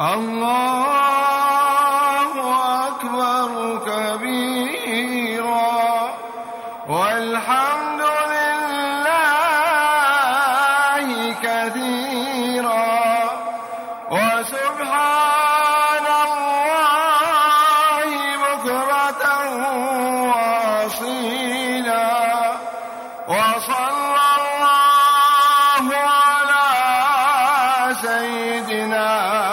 الله أكبر كبيرا. والحمد لله كثيرا. وسبحان الله بكرة وأصيلا. وصلى الله على سيدنا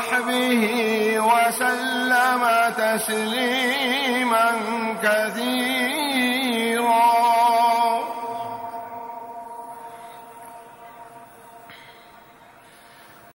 وصحبه وسلم تسليما كثيرا.